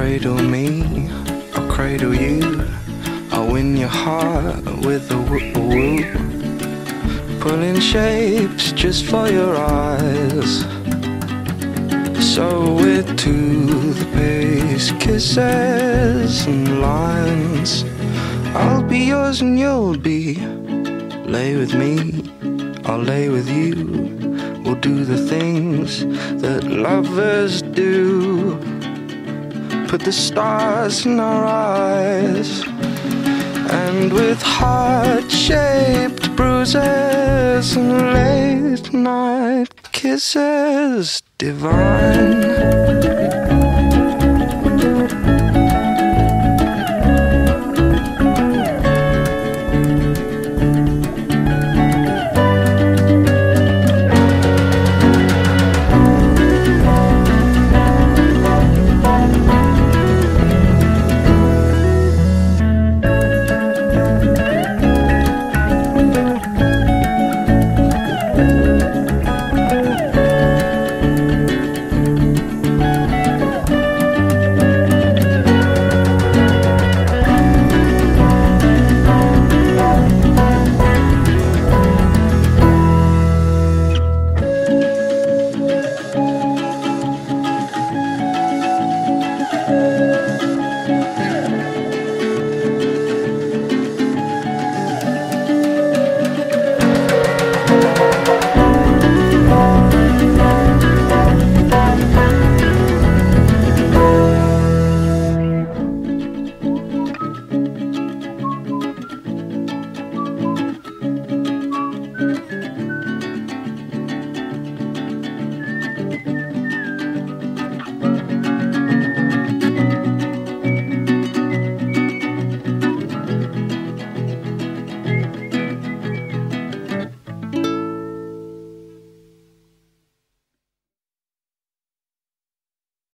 cradle me, I'll cradle you. I'll win your heart with a whoop whoop. Pulling shapes just for your eyes. So we're to the pace, kisses and lines. I'll be yours and you'll be. Lay with me, I'll lay with you. We'll do the things that lovers do. Put the stars in our eyes. And with heart shaped bruises and late night kisses divine.